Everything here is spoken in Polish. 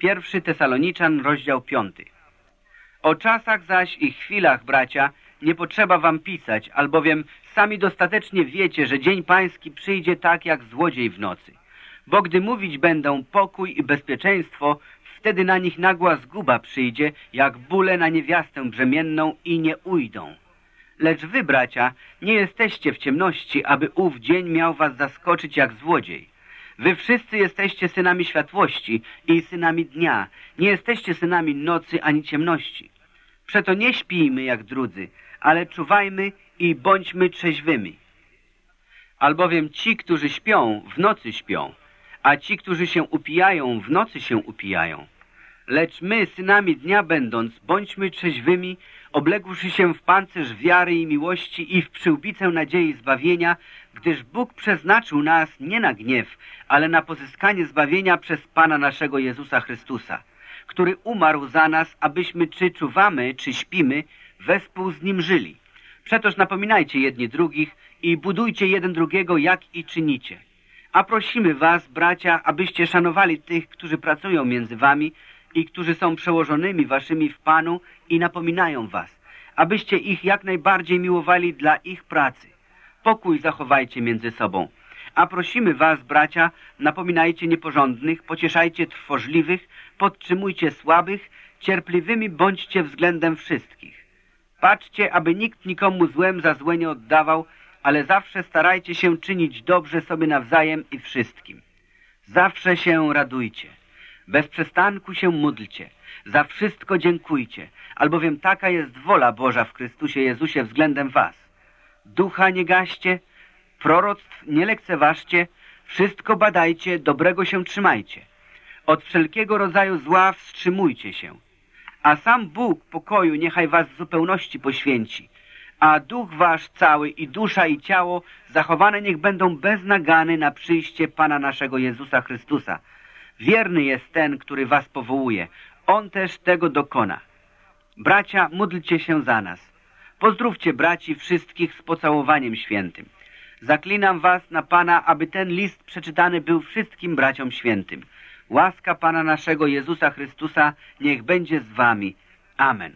Pierwszy Tesaloniczan, rozdział piąty. O czasach zaś i chwilach, bracia, nie potrzeba wam pisać, albowiem sami dostatecznie wiecie, że dzień pański przyjdzie tak jak złodziej w nocy. Bo gdy mówić będą pokój i bezpieczeństwo, wtedy na nich nagła zguba przyjdzie, jak bóle na niewiastę brzemienną i nie ujdą. Lecz wy, bracia, nie jesteście w ciemności, aby ów dzień miał was zaskoczyć jak złodziej. Wy wszyscy jesteście synami światłości i synami dnia. Nie jesteście synami nocy ani ciemności. Przeto nie śpijmy jak drudzy, ale czuwajmy i bądźmy trzeźwymi. Albowiem ci, którzy śpią, w nocy śpią, a ci, którzy się upijają, w nocy się upijają. Lecz my, synami dnia będąc, bądźmy trzeźwymi, obległszy się w pancerz wiary i miłości i w przyłbicę nadziei zbawienia, gdyż Bóg przeznaczył nas nie na gniew, ale na pozyskanie zbawienia przez Pana naszego Jezusa Chrystusa, który umarł za nas, abyśmy czy czuwamy, czy śpimy, wespół z Nim żyli. Przetoż napominajcie jedni drugich i budujcie jeden drugiego, jak i czynicie. A prosimy was, bracia, abyście szanowali tych, którzy pracują między wami i którzy są przełożonymi waszymi w Panu i napominają was, abyście ich jak najbardziej miłowali dla ich pracy. Pokój zachowajcie między sobą. A prosimy was, bracia, napominajcie nieporządnych, pocieszajcie trwożliwych, podtrzymujcie słabych, cierpliwymi bądźcie względem wszystkich. Patrzcie, aby nikt nikomu złem za złe nie oddawał, ale zawsze starajcie się czynić dobrze sobie nawzajem i wszystkim. Zawsze się radujcie. Bez przestanku się módlcie. Za wszystko dziękujcie, albowiem taka jest wola Boża w Chrystusie Jezusie względem was. Ducha nie gaście, proroctw nie lekceważcie, wszystko badajcie, dobrego się trzymajcie. Od wszelkiego rodzaju zła wstrzymujcie się. A sam Bóg pokoju niechaj was w zupełności poświęci, a duch wasz cały i dusza i ciało zachowane niech będą bez nagany na przyjście Pana naszego Jezusa Chrystusa. Wierny jest ten, który was powołuje. On też tego dokona. Bracia, módlcie się za nas. Pozdrówcie braci wszystkich z pocałowaniem świętym. Zaklinam was na Pana, aby ten list przeczytany był wszystkim braciom świętym. Łaska Pana naszego Jezusa Chrystusa niech będzie z wami. Amen.